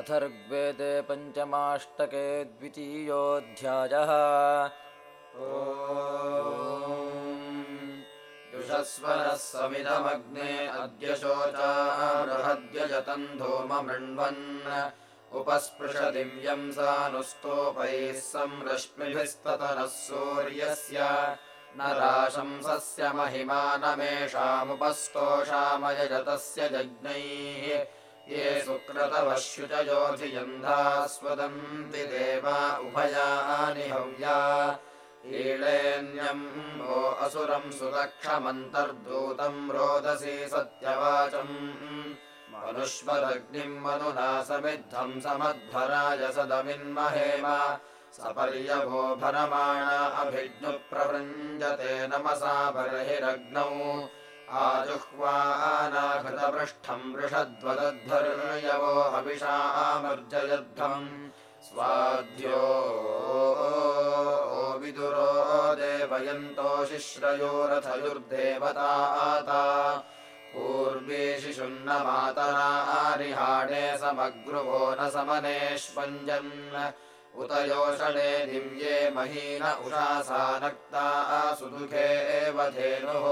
अथर्वेदे पञ्चमाष्टके द्वितीयोऽध्यायः। युषस्वरः समिदमग्ने अद्य शोचाहद्यजतम् धूममृण्वन् उपस्पृश दिव्यम् सानुस्तोपैः संरश्मिभिस्ततनः सूर्यस्य न राशंसस्य महिमानमेषामुपस्तोषामयजतस्य जज्ञैः ये सुकृतवश्युचयोधियन्धास्वदन्ति देवा उभयानि हव्या। ईळेऽन्यम् वो असुरम् सुदक्षमन्तर्दूतम् रोदसी सत्यवाचम्। मनुष्वदग्निम् मनुना समिद्धम् समध्वराय सदमिन्महेम। सपर्यभो भरमाणा अभिज्ञुप्रवृञ्जते नमसा बर्हिरग्नौ आजुह्वानाघृतपृष्ठम् वृषद्वदध्वर्यवो हविषामर्जयध्वम् स्वाध्यो विदुरो देवयन्तो शिश्रयोरथयुर्देवता पूर्वे शिशुन्न मातरारिहाणे समग्रुवो न समनेष्वञ्जन्। उत योषणे दिव्ये महीन उषासा नक्ता सुदुःखे एव धेनुः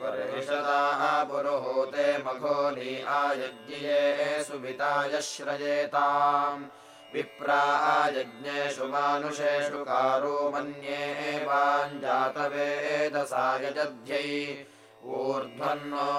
स्वर्हिषदाः पुरुहूते मघोनी आयज्ञिये सुविताय श्रयेताम् विप्रा यज्ञेषु मानुषेषु कारो मन्येवाञ्जातवेदसा यजध्यै। ऊर्ध्वन्नो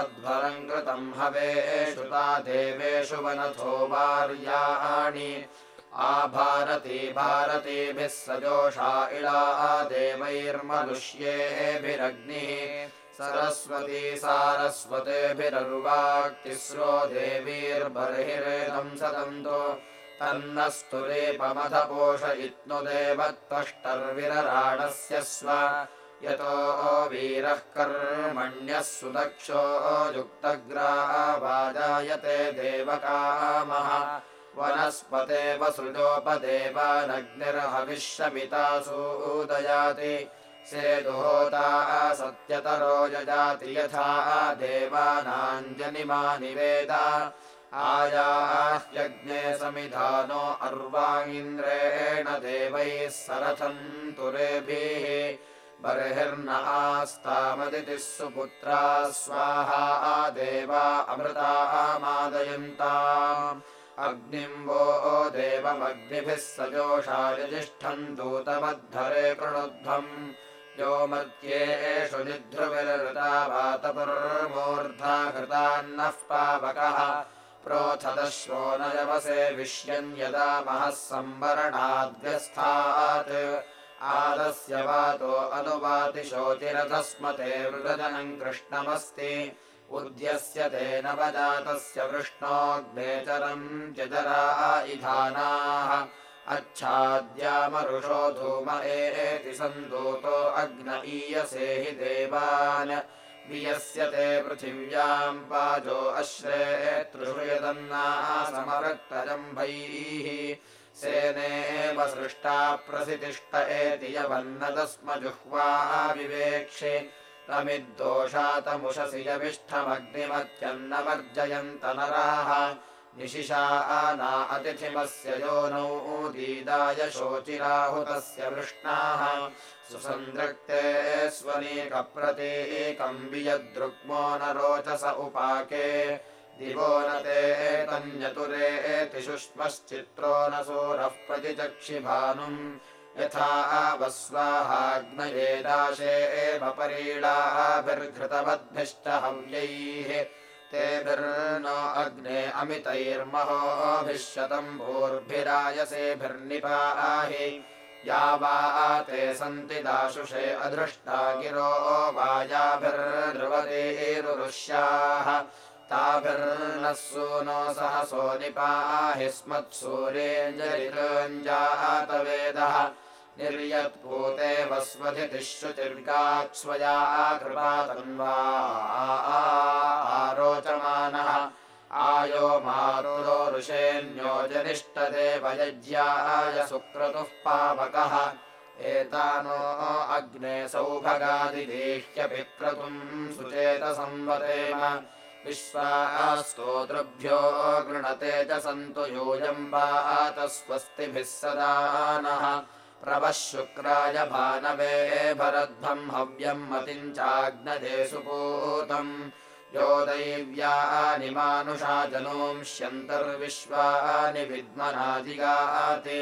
अध्वरम् कृतम् हवेषु ता देवेषु वनथो वार्याणि। आभारती भारतीभिः सजोषा इळा देवैर्मनुष्येभिरग्निः सरस्वती सारस्वतेभिरर्वाक्तिस्रो देवीर्बर्हिरेदम् सदन्तो। तन्नस्तुरेपमथपोषयित्नुदेवत्वष्टर्विरराणस्य स्व। यतो वीरः कर्मण्यः सुदक्षो युक्तग्रावाजायते देवकामः। वनस्पते वसृजोपदेवानग्निर्हविष्यमितासूदयाति सेदुहोता सत्यतरो यजाति यथा देवानाञ्जनिमा निवेद आयाह्यग्ने समिधानो अर्वाङ्गिन्द्रेण देवैः सरथम् तुरेभिः बर्हिर्न आस्तामदितिः सुपुत्रा स्वाहा देवा अमृता मादयन्ताम्। अग्निम् वो देवमग्निभिः सजोषा यजिष्ठम् दूतमद्धरे कृणुध्वम् यो मत्येषु निध्रुविरृता वातपुर्मूर्धा कृतान्नः पावकः प्रोथदश्वो न यवसे विश्यन् यदा महः सम्वरणाद्व्यस्थात् आदस्य वातो अनुवाति शोचिरथस्मते वृदजनम् कृष्णमस्ति उद्यस्य तेन वजातस्य वृष्णोऽग्नेचरम् जजरा इधानाः अच्छाद्यामरुषो धूम एति सन्दूतो अग्न ईयसे हि देवान्। वियस्यते पृथिव्याम् पाजो अश्रेतृषु यदन्नासमरक्तजम्भैः सेनेव सृष्टा प्रसितिष्ट एति यवन्नदस्म जुह्वा विवेक्षे। तमिद्दोषातमुषसि यविष्ठमग्निमत्यन्नवर्जयन्त नराः निशिशा आना अतिथिमस्य योनौ दीदाय शोचिराहुतस्य वृष्णाः। सुसन्दृक्ते स्वनीकप्रतीकम् वियदृग्मो न रोचस उपाके। दिवो न ते तन्यतुरेति शुष्मश्चित्रो न सूरः प्रतिचक्षिभानुम्। यथा आवस्वाहाग्नये दाशे एव परीडाभिर्घृतवद्भिश्च हव्यैः तेभिर्नो अग्ने अमितैर्महोभिः भूर्भिरायसेभिर्निपाहि या वा ते सन्ति दाशुषे अधृष्टा गिरो वायाभिर्ध्रुवतीरुष्याः ताभिर्नः सूनो सहसो निपाहि स्मत्सूर्येञ्जरिरञ्जातवेदः निर्यत्पूते शुचिर्गाक्ष्वया कृपातन्वा आरोचमानः आयो मारुरो ऋषेऽन्यो जनिष्टदेवयज्ञाय सुक्रतुः पावकः। एतानो अग्ने सौभगादिदेह्यभिक्रतुम् सुचेतसंवतेम। विश्वास्तोतृभ्यो गृणते च सन्तु यूयम् वात स्वस्तिभिः सदा नः प्रवः शुक्राय भानवे भरध्वम् हव्यम् मतिम् चाग्नदे सुपूतम् यो दैव्यानि मानुषा जनोंष्यन्तर्विश्वानि विद्मनादिगाति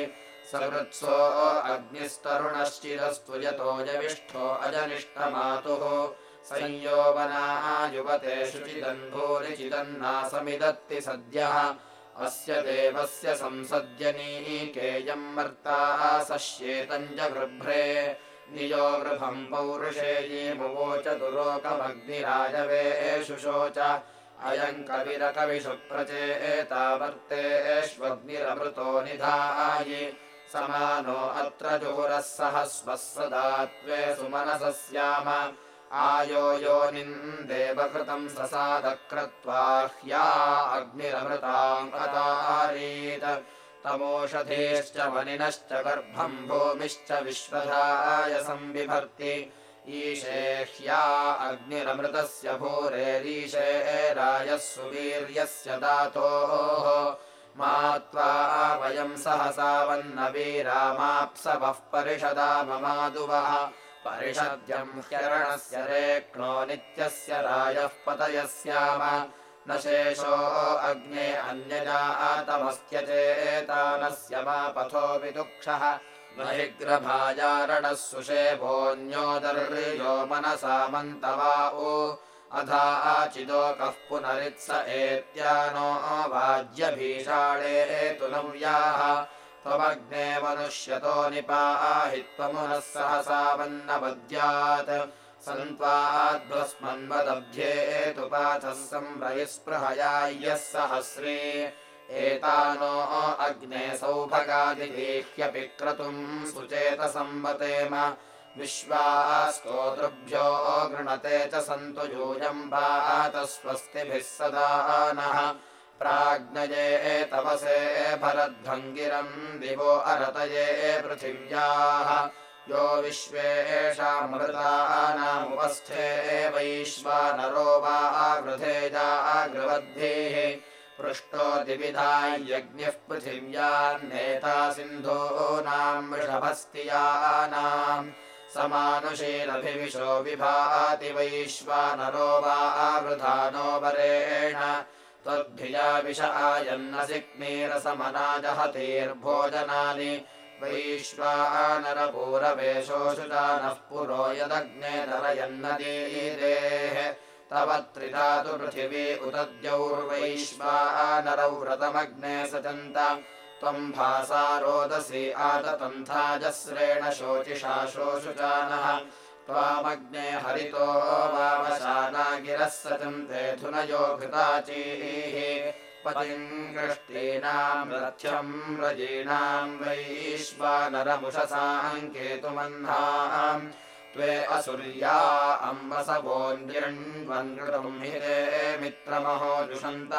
सकृत्सो अग्निस्तरुणश्चिरस्तु यतो यविष्ठो अजनिष्टमातुः संयोवना युवते शुचिदन्भूरिचिदन्नासमिदत्ति सद्यः अस्य देवस्य संसद्यनीकेयम् मर्ता सश्येतम् च गृभ्रे नियो गृभम् पौरुषेयीमुवोच दुरोकमग्निराजवे शुशोच। अयम् कविरकविषु प्रचेतावर्तेष्वग्निरमृतो निधायि समानो अत्र जोरः सह स्वः सदा त्वे सुमनसः स्याम आयो योनिम् देवकृतम् ससादक्रत्वा ह्या अग्निरमृताम् अतारीत तमोषधेश्च वनिनश्च गर्भम् भूमिश्च विश्वधाय संविभर्ति। ईशे ह्या अग्निरमृतस्य भूरेरीशे रायः सुवीर्यस्य दातोः मा त्वा वयम् सहसा वन्नवीरामाप्सवः परिषदा ममादुवः परिषद्यम् ह्यरणस्य रेक्नो नित्यस्य रायः पतयः स्याम न शेषो अग्ने अन्यजातमस्त्यचेतानस्य मा पथो विदुक्षः। न हि ग्रभायारणः सुषेभोऽन्योदर्यो मनसा मन्तवा उ। अधा आचिदोकः पुनरित्स एत्यानो वाज्यभीषाणे तु नव्याः त्वमग्ने मनुष्यतो निपाहि त्वमुनः सहसा वन्नपद्यात् सन्त्वाद्भस्मन्वदभ्येतु पाथः संव्रयिस्पृहयाय्यः सहस्रे एतानो अग्ने सौभगादिदेह्यपि क्रतुम् सुचेतसंवतेम। विश्वास्तोतृभ्यो गृणते च सन्तु यूयम् वात स्वस्तिभिः सदा नः प्राज्ञये तपसे भरद्भङ्गिरम् दिवो अरतये पृथिव्याः। यो विश्वेषामृतानामुपस्थे वैश्वानरो वा गृधेजागृवद्भिः पृष्टो दिविधायज्ञः पृथिव्यान्नेता सिन्धूनाम् वृषभस्तियानाम् समानुशीलभिविशो विभाति वैश्वानरो वा वृधानो वरेण त्वद्भिया विश आयन्नसिक्नीरसमनाजहतीर्भोजनानि वैश्वानरपूरवेशोऽशुचानः पुरो यदग्ने नरयन्नदीरेः तव त्रिधातु पृथिवी उदद्यौर्वैश्वानरौ व्रतमग्ने सचन्त त्वम् भासा रोदसी आततन्थाजस्रेण शोचिषा शोषुचानः त्वामग्ने हरितो वामशानागिरः सचन्ते धुनयो घृताचीः। पतिम् कृष्टीनाम् रथ्यम् रजीणाम् वैश्वानरमुषसाम् केतुमह्नाम् त्वे असुर्या अम्बसवोऽन्यण्वन्कृतम् हि ते मित्रमहो जुषन्त।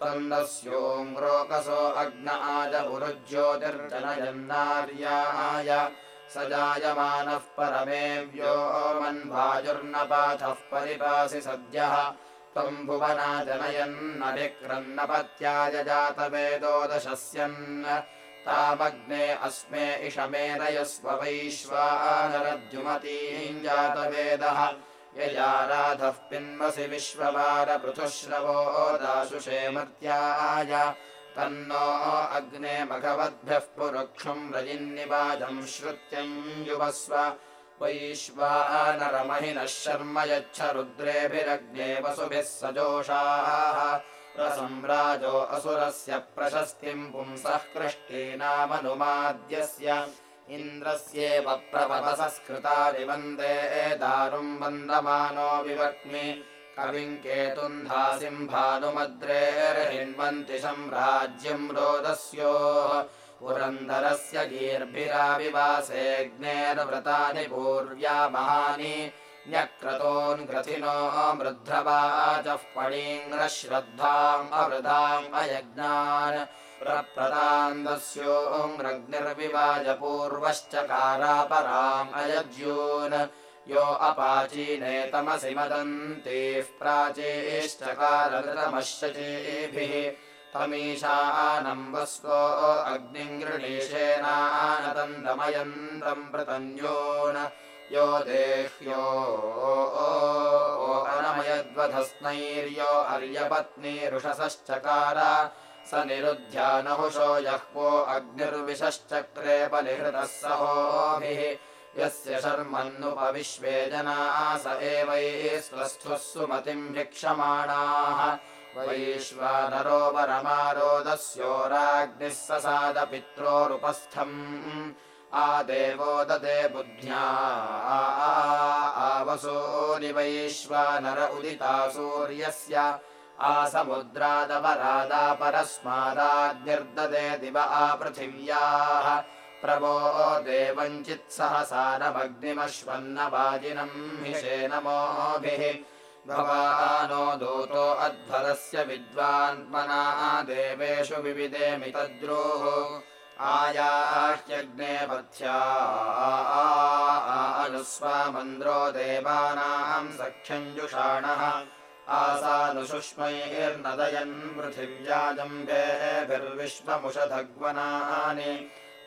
तन्दस्योङ्ग्रोकसो अग्न आजपुरुज्योतिर्जनयन्नार्याय स जायमानः परमेव्यो मन्वायुर्नपाथः परिपासि सद्यः। त्वम् भुवना जनयन्नभिक्रन्नपत्याय जातवेदोदशस्यन्। तामग्ने अस्मे इषमेरयस्व वैश्वानरद्युमतीम् जातवेदः। यजाराधः पिन्वसि विश्ववारपृथुश्रवो दाशुषे मर्त्याय तन्नो अग्ने मघवद्भ्यः पुरुक्षुम् रजिन्निवाजम् श्रुत्यम् युवस्व। वैश्वानरमहिनः शर्म यच्छ रुद्रेभिरग्ने वसुभिः सजोषाः। प्रसम्राजो असुरस्य प्रशस्तिम् पुंसः कृष्टीनामनुमाद्यस्य इन्द्रस्येव प्रपदसस्कृतानि वन्दे दारुम् वन्दमानो विवक्मि कविम् केतुन्धासिम् भानुमद्रेर्हिन्वन्ति सम्राज्यम् रोदस्योः। पुरन्दरस्य गीर्भिराविवासेऽग्नेर्व्रतानि पूर्व्या महानि न्यक्रतोन्ग्रथिनो मृध्रवाचः पणीङ्ग्रश्रद्धाम् अवृधाम् अयज्ञान्। प्रप्रदान्दस्योऽग्निर्विवाज पूर्वश्च कारापराम् अयज्यून् यो अपाचीनेतमसि मदन्तीः प्राचीश्चकारमश्चीभिः तमीशानम् वस्वो अग्निम् गृणीशेनानदन्दमयन्तम् प्रतन्योन यो देह्यो अनमयद्वधस्नैर्यो अर्यपत्नीरुषसश्चकार स निरुध्यानहुषो यह्वो अग्निर्विशश्चक्रे बलिहृतः सहोभिः यस्य शर्मन्नुपविश्वे जनाः स एवैस्वस्थुः सुमतिम् भिक्षमाणाः वैश्वानरो वरमारोदस्योराग्निः ससादपित्रोरुपस्थम् आदेवो ददे बुद्ध्या आवसूनि वैश्वानर उदिता सूर्यस्य। आसमुद्रादपरादापरस्मादाद्यर्ददे दिव आपृथिव्याः प्रभो देवञ्चित्सहसानमग्निमश्वन्नवाजिनम् हिषे नमोभिः भवानो दूतो अध्वरस्य विद्वान्मना देवेषु विविधेमि तद्रोः। आयाह्यग्ने पथ्या अनुस्वामन्द्रो देवानाम् सख्यञ्जुषाणः। आसानुसुष्मैर्नदयन् पृथिव्याजम्भेभिर्विश्वमुषधग्वनानि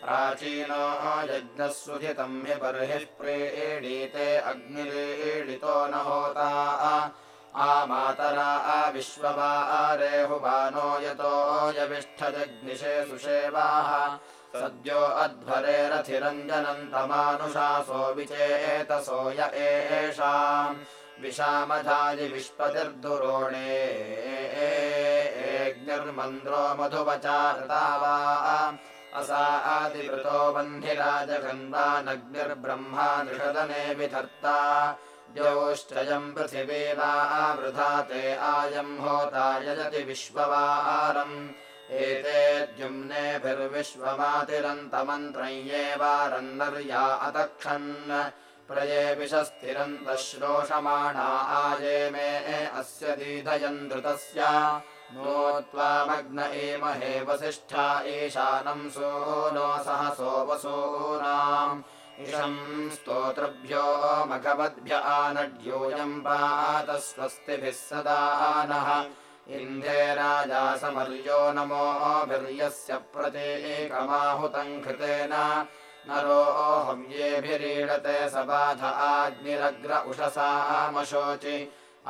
प्राचीनो यज्ञः सुधितम् हि बर्हिः प्रीडीते अग्निरीडितो न होता आमातरा आविश्ववारेहुवानो यतो यविष्ठजग्निषे सुषेवाः। सद्यो अध्वरेरथिरञ्जनन्तमानुषासो विचेतसो य एषाम्। विशामधायि विश्वतिर्दुरोणे एग्निर्मन्द्रो मधुवचारता वा असा आदिवृतो बन्धिराजगन्वानग्निर्ब्रह्मा नृषदने विधर्ता द्यौश्चयम् पृथिवी वा वृथा ते आयम् होता यजति विश्ववारम् एते द्युम्नेभिर्विश्वमातिरन्तमन्त्रय्ये वारन्नर्या अतक्षन् प्रये विषस्थिरन्तः श्रोषमाणा आये मे अस्य दीधयन् धृतस्य नो त्वामग्न एमहे वसिष्ठा ईशानम् सो नो सहसो वसूनाम्। इषम् स्तोतृभ्यो मघवद्भ्य आनड्यूयम् पात स्वस्तिभिः सदा नः। इन्धे राजा समर्यो नमोभिर्यस्य प्रतीकमाहुतम् कृतेन नरोऽहव्येभिरीडते स बाध आग्निरग्र उषसामशोचि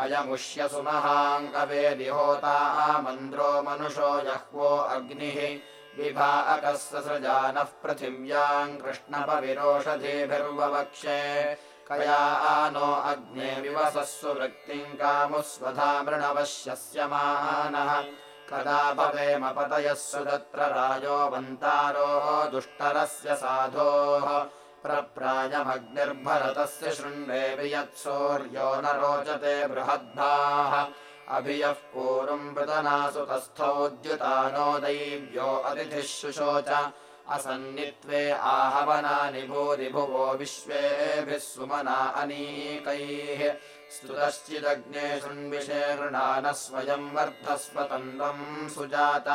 अयमुष्यसुमहाङ्कवेदिहोता मन्द्रो मनुषो यह्वो अग्निः विभाकः ससृजानः पृथिव्याम् कृष्णपविरोषधीभिर्ववक्ष्ये कया नो अग्ने सुवृत्तिम् कामुस्वधा मृणवश्यस्य मानः। कदा भवेमपतयः सुदत्र राजो वन्तारो दुष्टरस्य साधोः प्रप्रायमग्निर्भरतस्य शृण्वेवि यत्सूर्यो न रोचते बृहद्भाः अभियः पूर्वम् मृतनासु तस्थोद्युतानो दैव्यो अतिथिः शुशोच असन्नित्वे आहवनानि भूरि भुवो विश्वेभिः सुमना अनीकैः। स्तुतश्चिदग्ने शृण्विषे गृणानः स्वयम् वर्धस्वतन्वम् सुजात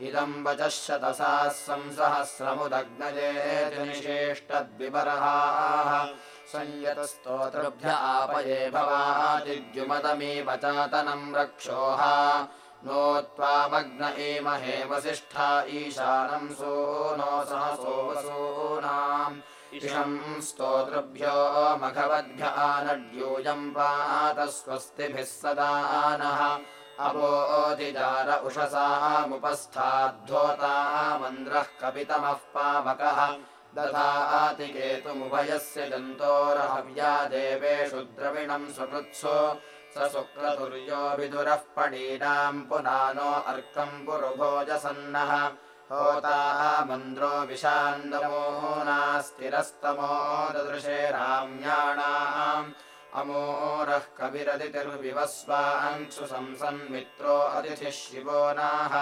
इदम् वचः शतसाः संसहस्रमुदग्नजे निषेष्टद्विबर्हाः संयतस्तोतृभ्य आपये भवादिद्युमदमीव चातनम् रक्षोः नो त्वामग्न एमहे वसिष्ठा ईशानम् सो नो सहसो वसूनाम्। इषम् स्तोतृभ्यो मघवद्भ्य आनड्यूयम् पात स्वस्तिभिः सदा नः अवोधिजार उषसामुपस्थाद्धोता मन्द्रः कपितमः पावकः दधाति केतुमुभयस्य जन्तोरहव्या देवेषु द्रविणम् सुकृत्सु स शुक्रतुर्यो विदुरः पडीनाम् पुनानो अर्कम् पुरुभोजसन्नः। होता मन्द्रो विशान्दमो नास्तिरस्तमो ददृशे राम्याणाम् अमोरः कविरदितिर्विवस्वांसु संसन्मित्रो अतिथिः शिवो नाः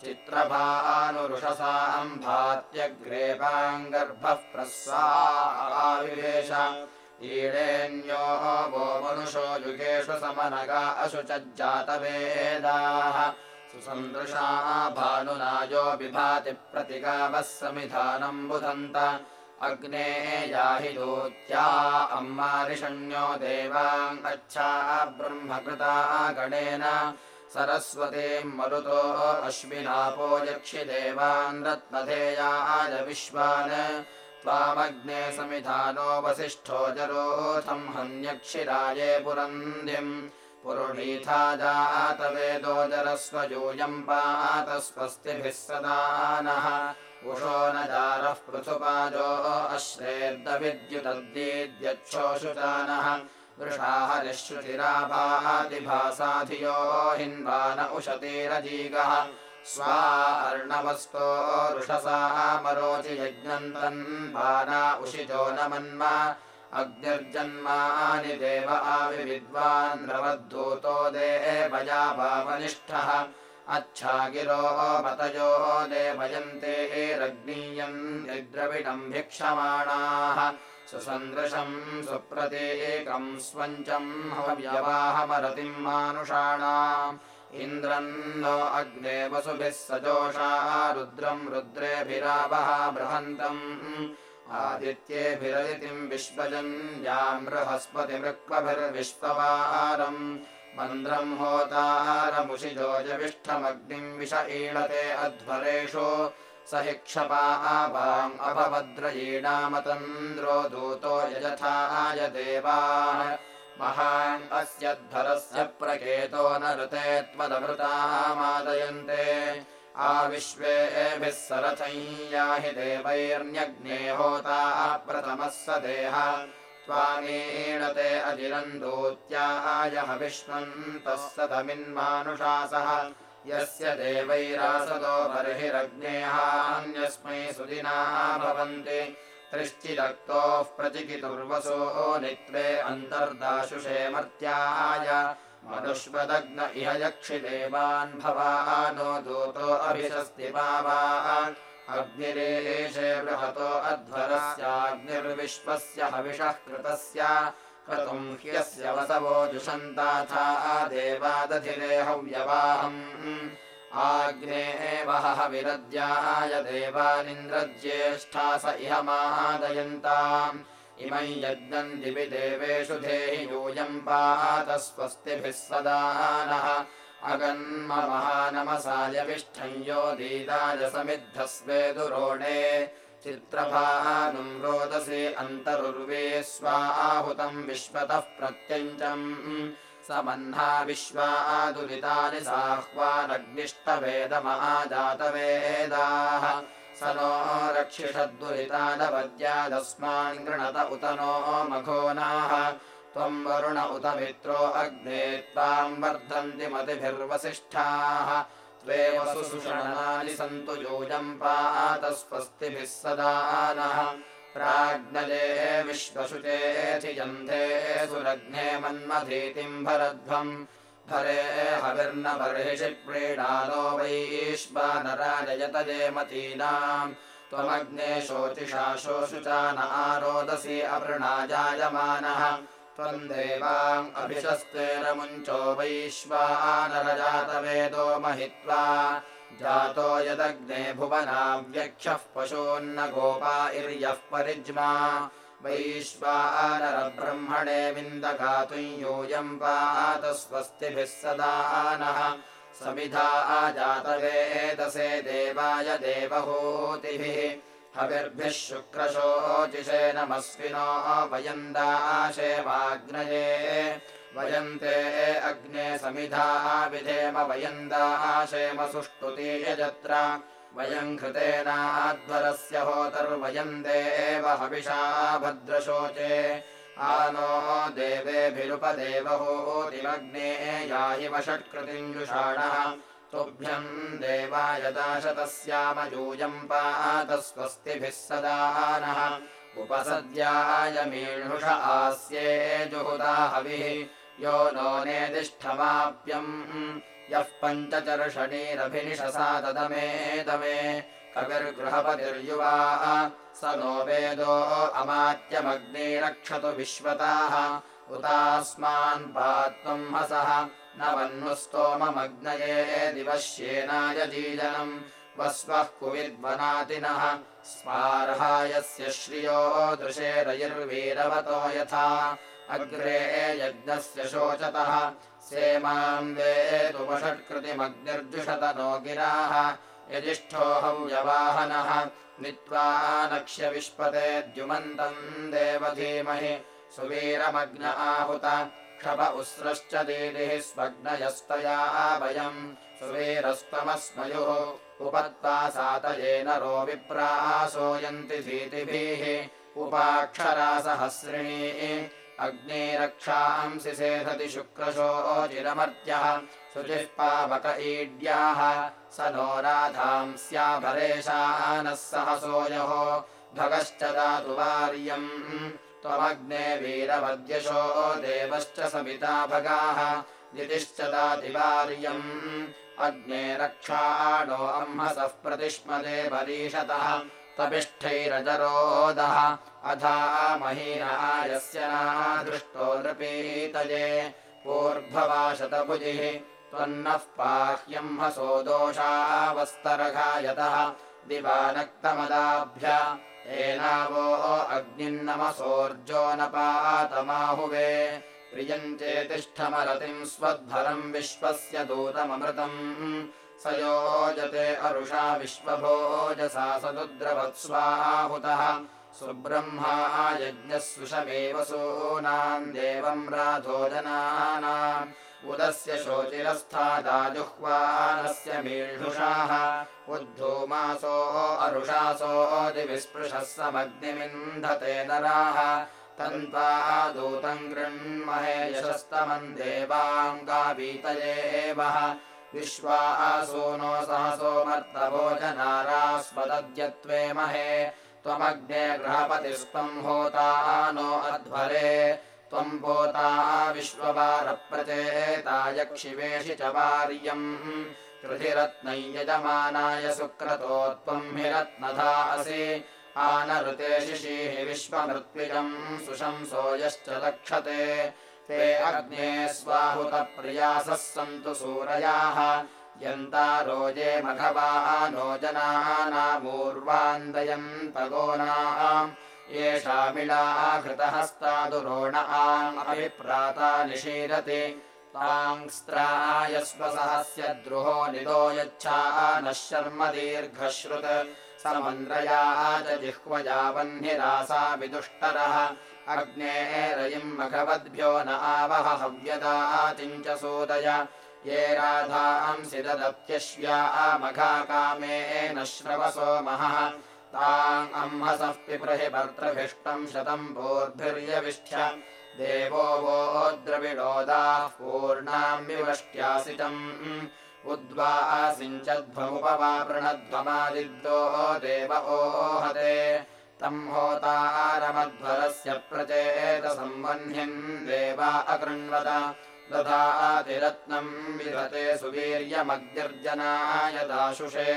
चित्रभानुरुषसाम् भात्यग्रेपाङ्गर्भः प्रस्वाविवेश ईडेन्यो वो मनुषो युगेषु समनगा अशुचज्जातवेदाः। सुसन्दृशा भानुनायो विभाति प्रतिगावः समिधानम् बुधन्त अग्ने याहि दूत्या अम्मारिषण्यो देवाङ्गच्छा ब्रह्मकृता गणेन सरस्वतीम् मरुतो अश्विनापो यक्षि देवान् रत्नधेयाय विश्वान् त्वामग्ने समिधानो वसिष्ठो जरोथम् हन्यक्षिराये पुरन्धिम् पुरुणीथा जातवेदो जरस्व यूयम् पात स्वस्तिभिः सदा नः। उषो न जारः पृथुपाजो अश्रेद्दविद्युतद्दीद्यच्छोषुचानः वृषा हरिश्रुतिराभातिभासाधियो हिन्वा न उशतीरजीगः स्वा अर्णवस्तो रुषसा मरोचि यज्ञन्तन् बाना उषिजो न मन्म अग्निर्जन्मानि देव आविविद्वान् रवद्धूतो देवया वामनिष्ठः अच्छा गिरो मतयो देवयन्ते रग्नीयम् निद्रविडम् भिक्षमाणाः। सुसन्दृशम् सुप्रतीकम् स्वञ्चम् हव्यवाहमरतिम् मानुषाणाम्। इन्द्रम् नो अग्ने वसुभिः सजोषा रुद्रम् रुद्रेभिरावः बृहन्तम् आदित्येभिरदितिम् विश्वजन्याम् बृहस्पतिमृक्वभिर्विश्ववारम् मन्द्रम् होतारमुषिजोजविष्ठमग्निम् विष ईळते अध्वरेषु स हि क्षपावाम् अपवद्रयीणामतन्द्रो दूतो यजथाय देवाः महान् अस्यध्वरस्य प्रकेतो न ऋते त्वदमृतामादयन्ते आविश्वेभिः सरथम् याहि देवैर्न्यग्ने होता प्रथमः स देह। त्वामीणते अजिरम् दूत्याय हविष्मन्तः सतमिन्मानुषासः यस्य देवैरासदो बर्हिरग्नेहान्यस्मै सुदिना भवन्ति। त्रिश्चिदक्तोः प्रचिकितुर्वसो नित्वे अन्तर्दाशुषे मर्त्याय मनुष्वदग्न इह यक्षि देवान् भवानो दूतो अभिषस्ति पावान् अग्निरेशे बृहतो अध्वरस्याग्निर्विश्वस्य हविषः कृतस्य। क्रतुम् ह्यस्य वसवो जुषन्ताथा देवादधिरे हव्यवाहम्। आग्ने वहः विरद्याय देवानिन्द्रज्येष्ठा स इह मादयन्ताम् इमम् यज्ञम् दिवि देवेषु धेहि यूयम् पात स्वस्तिभिः सदा नः। अगन्म महानमसायविष्ठम् यो दीदाय समिद्धस्वेदुरोणे चित्रभानुम् रोदसी अन्तरुर्वे स्वाहुतम् विश्वतः प्रत्यञ्चम् स मह्ना विश्वादुरितानि साह्वानग्निष्टवेदमहाजातवेदाः स नो रक्षिषद्दुरितानवद्यादस्मान् गृणत उत नो मघोनाः। त्वम् वरुण उत मित्रो अग्ने त्वाम् वर्धन्ति मतिभिर्वसिष्ठाः। त्वे वसुषणानि सन्तु यूयम् पात स्वस्तिभिः सदा नः। विश्वशुचेऽधि यन्धे सुरग्ने मन्मधीतिम् भरध्वम् भरे हविर्न बर्हिषि प्रीणानो वैश्वानराजयतजेमतीनाम् त्वमग्ने शोचिषा शोषुचा न आरोदसी अवृणाजायमानः। त्वम् देवाम् अभिशस्तेन मुञ्चो वैश्वानरजातवेदो महित्वा। जातो यदग्ने भुवनाव्यख्यः पशून्न गोपा इर्यः परिज्मा वैश्वानरब्रह्मणे विन्दगातुम् यूयम् पात स्वस्तिभिः सदा नः। समिधा जातवेदसे देवाय देवहूतिभिः। हविर्भिः शुक्रशोचिषे नमस्विनो वयन्दाशेवाग्नये वयन्ते अग्ने समिधा विधेम वयन्दाशेम सुष्टुती यजत्र वयम् घृतेनाध्वरस्य होतर्वयम् देव हविषा भद्रशोचे। आनो देवेभिरुपदेवहूतिमग्ने याहि वषट्कृतिञ्जुषाणः। तुभ्यम् देवाय दाशतस्यामयूयम् पात स्वस्तिभिः सदा नः। उपसद्याय मीणुष आस्ये जुहुता हविः। यो नो नेदिष्ठमाप्यम् यः पञ्चचर्षणीरभिनिशसा तदमे दमे कविर्गृहपतिर्युवा स नो वेदो अमात्यमग्ने रक्षतु विश्वताः उतास्मान् पात्वम् हसः न वह्नुस्तोममग्नये दिवश्येनाय जीजनम् वस्वः कुविद्वनातिनः स्मार्हायस्य श्रियो दृशेरयुर्वीरवतो यथा अग्रे यज्ञस्य शोचतः सेमाम् वेतुमषट्कृतिमग्निर्जुषत नो गिराः यजिष्ठोऽहव्यवाहनः नीत्वा नक्ष्य विश्पते द्युमन्तम् देवधीमहि। सुवीरमग्न आहुत। क्षप उस्रश्च दीदिः स्वग्नयस्तया वयम् सुवीरस्तमस्मयुः। उपत्ता सातयेन रो विप्रासोयन्ति धीतिभिः उपाक्षरासहस्रिणी अग्निरक्षांसि सेधति शुक्रशोचिरमर्त्यः शुचिः पावक ईड्याः। स नो राधाम् स्याभरेशानः सहसोऽयोः भगश्च दातु वार्यम् त्वमग्ने वीरवद्यशो देवश्च समिता भगाः। दितिश्च दातिवार्यम् अग्ने रक्षाणो अह्मसः प्रतिष्मदे परीषतः तपिष्ठैरजरोदः अधा महीनायस्य नादृष्टो नृपीतये। पूर्भवाशतभुजिः त्वन्नः पाह्यह्मसो दोषावस्तरघायतः। दिवानक्तमदाभ्य एनावो अग्निन्नमसोर्जो न पातमाहुवे प्रियञ्चे तिष्ठमरतिम् स्वध्वरम् विश्वस्य दूतममृतम् स योजते अरुषा विश्वभोजसा सदुद्रवत्स्वाहुतः। सुब्रह्मा यज्ञः सुषमेव सूनाम् देवम् राधो जनानाम् उदस्य शोचिरस्थादाजुह्वानस्य मीढुषाः उद्धूमासो अरुषासोऽधिविस्पृशः समग्निमिन्धते नराः। तन्त्वा दूतम् गृह्महे यशस्तमम् देवाङ्गावीतयेवः विश्वा आसूनो सहसो मर्तभोजनारास्पदद्यत्वे महे। त्वमग्ने गृहपतिस्त्वम् होता नो अध्वरे। त्वम् पोता विश्ववारप्रचेता यक्षिवेशि च वार्यम् कृधिरत्नै यजमानाय सुक्रतो त्वम् हि रत्नधा असि। आनऋते शिशीः विश्वमृत्विजम् सुशंसो यश्च लक्षते ते अग्ने स्वाहुतप्रियासः सन्तु सूरयाः। यन्ता रोजे मघवानो जनानामूर्वान्दयन्तगोनाम् येषामिलाघृतहस्तादुरोण आमभिप्राता निशीरति ताङ्स्त्रायस्वसहस्य द्रुहो निदो यच्छा नः शर्म दीर्घश्रुत् च जिह्वया वह्निरासा विदुष्टरः अग्नेरयिम् मघवद्भ्यो न आवह हव्यदातिम् च सूदय। ये राधांसि ददत्यश्व्या मघा कामेन श्रवसो महः। ताम् अह्मसः पिप्रहि भर्तृभिष्टम् शतम् भूर्भिर्यविष्ठ्य देवो वो द्रविणोदाः पूर्णाम् विवष्ट्यासितम् उद्वा आसिञ्चध्वमुपवापृणध्वमादिद्यो देव ओहते तम् होतारमध्वरस्य प्रचेतसम्बह्निम् देवा अकृण्वत। दधातिरत्नम् विधते सुवीर्यमग्निर्जनाय दाशुषे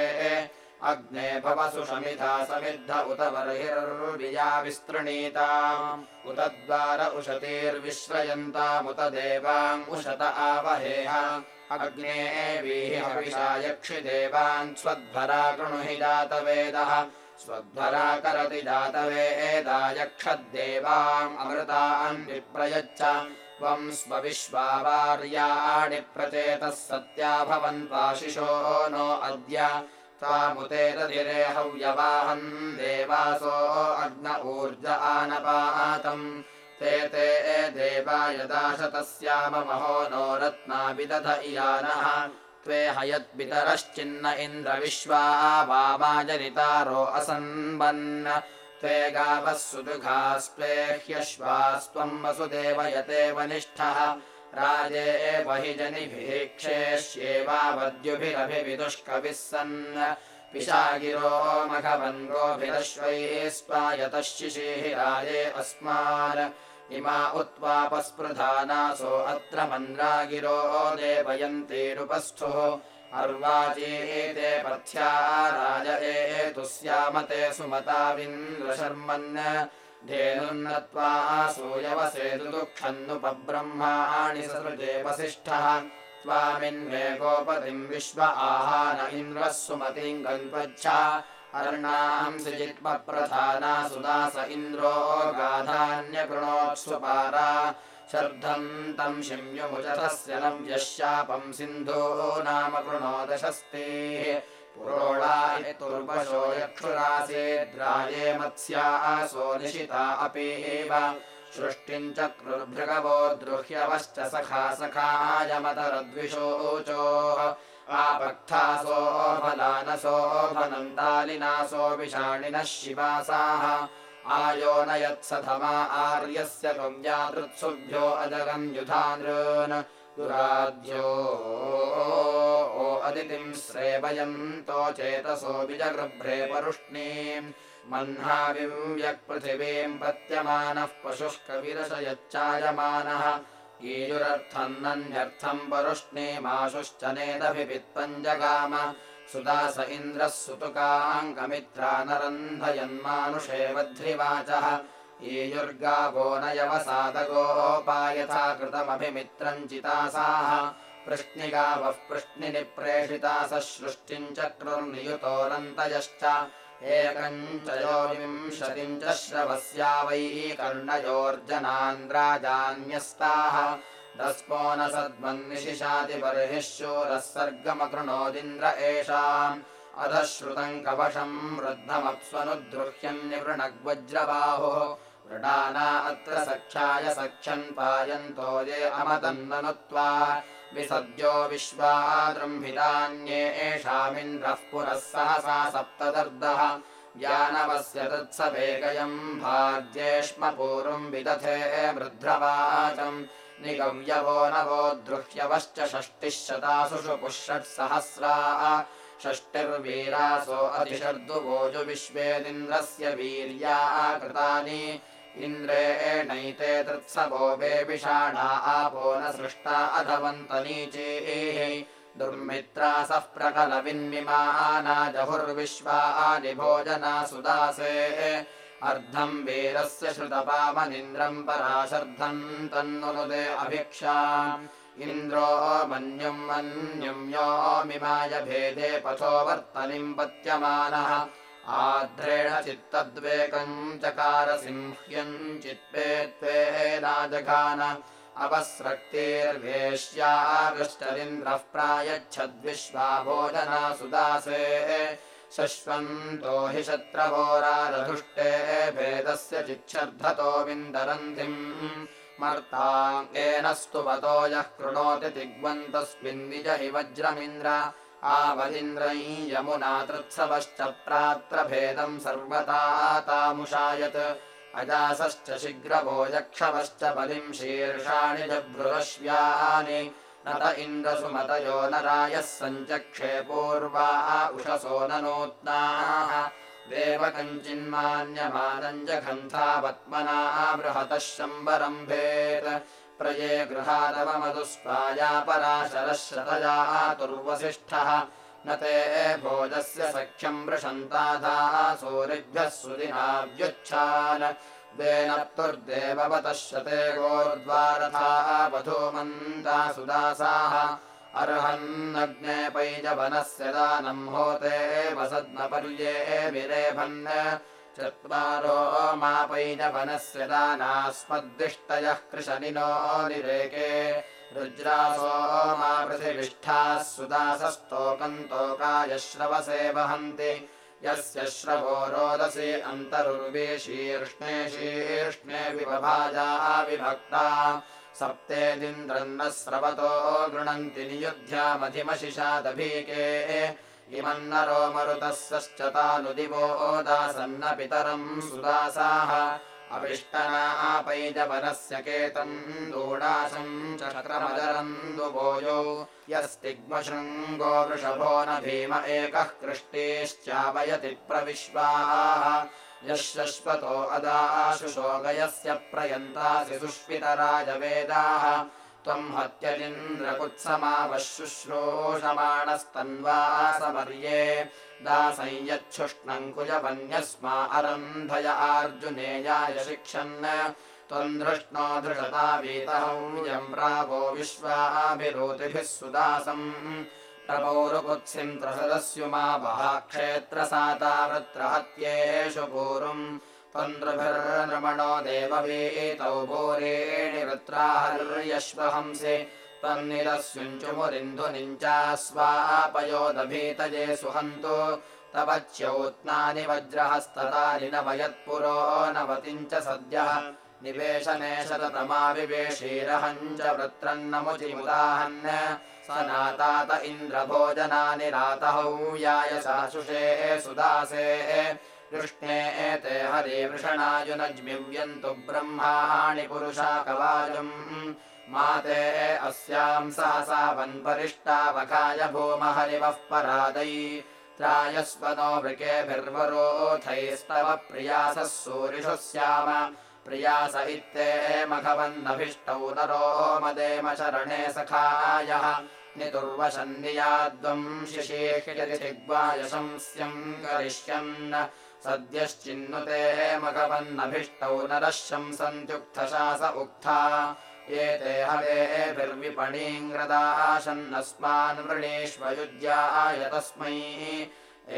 अग्ने भवसु शमिधा समिद्ध उत बर्हिर्विया विस्तृणीता। उत द्वार उशतीर्विश्रयन्तामुत देवाम् उशत आवहेह। अग्ने वीहिषा यक्षि देवान् स्वध्वरा कृणुहि जातवेदः। स्वध्वरा करति जातवेदा यक्षद्देवाम् अमृतान् विप्रयच्छ त्वम् स्वविश्वावार्याणि प्रचेतः सत्या भवन्त्वाशिशो नो अद्य त्वामुतेरधिरे हव्यवाहम् देवासो अग्न ऊर्ज आनपातम् ते ते देवा यदा शतस्याममहो नो रत्नाविदध इयानः त्वे हयद्वितरश्चिन्न इन्द्रविश्वा वामाजनितारो असन्वन् त्वे गावः सुदुघास्त्वे ह्यश्वास्त्वम् वसुदेवयते वनिष्ठः राजे हि जनिभिक्षेष्येवावद्युभिरभिविदुष्कविः सन्। पिशागिरो मघवङ्गोभिरश्वैः स्वायतः शिशीः राजे अस्मान्। इमा उत्वापस्पृधानासो अत्र मन्द्रागिरो देवयन्तीरुपस्थुः अर्वाचीते पथ्या राज एतु स्यामते सुमताविन्द्रशर्मन् धेनुन्नत्वा सूयवसेतु दुःखन्नुपब्रह्माणि ससृजे वसिष्ठः। त्वामिन्मे गोपतिम् विश्व आहान इन्द्रः सुमतिम् गन्त्वच्छ अर्णांसि जित्वप्रधाना सुदास इन्द्रो गाधान्यकृणोत्स्वपारा शर्धम् तम् शिम्युमुचतस्य नव्यशापम् सिन्धो नाम कृणोदशस्तेः पुरोळायतुर्वशो यक्षुरासेद्राये मत्स्यासो निशिता अपि एव। सृष्टिम् चक्रुर्भृगवो द्रुह्यवश्च सखा सखायमतरद्विषोचोः आपक्थासो फलानसो फनन्तालिनासो विषाणिनः शिवासाः। आयो न यत्सधमा आर्यस्य त्वम्यातृत्सुभ्यो अजगन् युधानृन् अदितिम् श्रेवयन्तो चेतसो विजगृभ्रे परुष्णीम् मह्नाविम् यक्पृथिवीम् प्रत्यमानः पशुः कविरशयच्चायमानः ईयुरर्थम् नन्यर्थम् परुष्णीमाशुश्च नेदभित्पम् जगाम सुदास इन्द्रः सुतुकाङ्कमित्रा नरन्धयन्मानुषे वध्रिवाचः ईयुर्गावो न यवसादगोपायथा कृतमभिमित्रम् चितासाः। पृश्निगावः सृष्टिम् चक्रुर्नियुतोरन्तयश्च। एकम् च योविंशतिम् च श्रवस्या वै कर्णयोर्जनान्द्राजान्यस्ताः। दस्पो न सद्मन्निशिशातिबर्हिः शूरः सर्गमकृणोदिन्द्र एषाम्। अधश्रुतम् कवशम् वृद्धमप्स्वनुद्रुह्यन्निवृणग्वज्रबाहुः वृडाना अत्र सख्याय सख्यन् पायन्तो ये अमदन्ननुत्वा विसद्यो विश्वादृम्भितान्ये एषामिन्द्रः पुरः सहसा सप्तदर्दः। ज्ञानवस्य तत्सवेगयम् भाज्येष्म पूर्वम् विदथे वृद्ध्रवाचम् निगम्यवो नवो द्रुह्यवश्च षष्टिः शतासुषु पुष्षट्सहस्रा षष्टिर्वीरासो अधिषर्दुवोजु विश्वेदिन्द्रस्य वीर्या कृतानि इन्द्रेणैते तत्सवो बेबिषाणा आपो न सृष्टा अधवन्तनीचेः दुर्मित्रासः प्रकलविन्मिमाना जहुर्विश्वानि भोजना सुदासे। अर्धम् वीरस्य श्रुतपामनिन्द्रम् पराशर्धम् तन्नुनुदे अभिक्षाम् इन्द्रो मन्युम् मन्युम् यो मिमाय भेदे पथो वर्तनिम् पत्यमानः आद्रेण चित्तद्वेकम् चकार सिंह्यम् चित्पे त्वेनाजघान अपस्रक्तिर्वेश्यावृष्टरिन्द्रः प्रायच्छद्विश्वा भोजना सुदासे शश्वन्तो हि शत्रवोरारधुष्टे भेदस्य चिच्छर्धतो विन्दरन्धिम् मर्ताङ्गेन स्तुवतो यः कृणोति दिग्वन्तस्मिन्निज हि वज्रमिन्द्र आवदिन्द्रै यमुना तृत्सवश्च प्रात्रभेदम् सर्वता तामुषायत्। अजासश्च शिग्रवो यक्षवश्च बलिम् शीर्षाणि जभ्रुरश्व्यानि। न त इन्द्रसुमतयो नरायः सञ्चक्षे पूर्वा उषसो न नूत्नाः देवकञ्चिन्मान्यमानम् जघन्थावत्मना बृहतः शम्बरम्भेत् प्रये गृहादवमधुस्वाया पराशरः शतजातुर्वसिष्ठः न ते भोजस्य सख्यम् वृषन्ताधा सूरिभ्यः सुदिनाव्युच्छान् देनप्तुर्देववतः शते गोर्द्वारथा अर्हन्नग्ने पैजवनस्य दानम् होते वसद्मपर्ये विरेभन् चत्वारो मापैजवनस्य दानास्मद्दिष्टयः कृशनिनो निरेके। रुद्रासो मा पृथिविष्ठाः सुदासस्तोकन्तोकाय श्रवसे वहन्ति। यस्य श्रवो रोदसी अन्तरुर्वी शीर्ष्णे शीर्ष्णे विपभाजा विभक्ता। सप्तेदिन्द्रन्नः स्रवतो गृणन्ति नियुध्यामधिमशिषादभीके इमन्नरो मरुतः तानुदिवो दासन्न पितरम् सुदासाः अविष्टनापैजवनस्य केतम् दूडाशम् चक्रमदरम् दुभोजो। यस्तिग्मशृङ्गो वृषभो न भीम एकः कृष्टेश्चावयति प्रविश्वाः। यः शश्वतो अदाशुशोगयस्य प्रयन्तासि सुष्पितराजवेदाः त्वम् हत्यजिन्द्रकुत्समावः शुश्रूषमाणस्तन्वासमर्ये दासंयच्छुष्णम् कुजवन्यस्मा अरन्धय आर्जुनेयाय शिक्षन् त्वम् दृष्णो धृषता वीतहव्यम् प्रावो विश्वाभिरोतिभिः सुदासम् प्रपौरुकुत्सिम् त्रसदस्युमावः क्षेत्रसाता वृत्रहत्येषु पूर्वम् त्वन्द्रुभिर्नृमणो देववीतौ भूरेणि वृत्राहर्यश्वहंसि त्वन्निरस्युञ्चुमुरिन्धुनिञ्चास्वापयोदभीतये सुहन्तु। तपच्यौत्नानि वज्रहस्तदानि न वयत्पुरो नवतिम् च सद्यः। निवेशने शततमाविवेशीरहम् च वृत्रन्नमुचिमुदाहन् स नातात इन्द्रभोजनानि रातहौ याय साशुषे सुदासे कृष्णे एते हरे वृषणायुनज्मिव्यन्तु ब्रह्माणि पुरुषाकवाजम् माते अस्याम् सहसा वन्परिष्टावकाय भूमहरिवः परादै। त्रायस्वनो वृकेभिर्वरोथैस्तव प्रियासः सूरिषु स्याम प्रियास इत्ते मघवन्नभिष्टौ नरो मदेम शरणे सखायः। निदुर्वशन्नियाद्वम् शिशीर्यदिग्वायशंस्यम् करिष्यन् सद्यश्चिन्नुते मघवन्नभिष्टौ नरः शंसन्त्युक्थशास उक्था। एते हवेभिर्विपणीङ्ग्रदाशन्नस्मान् वृणीष्वयुज्याय तस्मै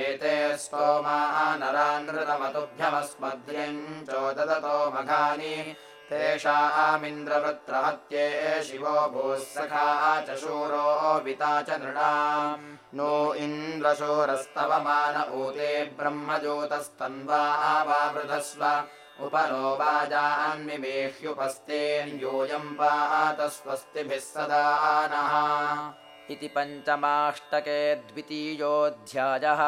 एते स्तोमा नरानृतमतुभ्यमस्मद्र्यम् चोदतो मघानि। तेषामिन्द्रवृत्रहत्ये शिवो भूः सखा च शूरो विता च नृणाम् नो इन्द्रशूरस्तव मान ऊते ब्रह्मज्योतस्तन्वा वावृधस्व उपनो वाजान्विमेह्युपस्तेऽन्योऽयम् पात स्वस्तिभिः सदा नः। इति पञ्चमाष्टके द्वितीयोऽध्यायः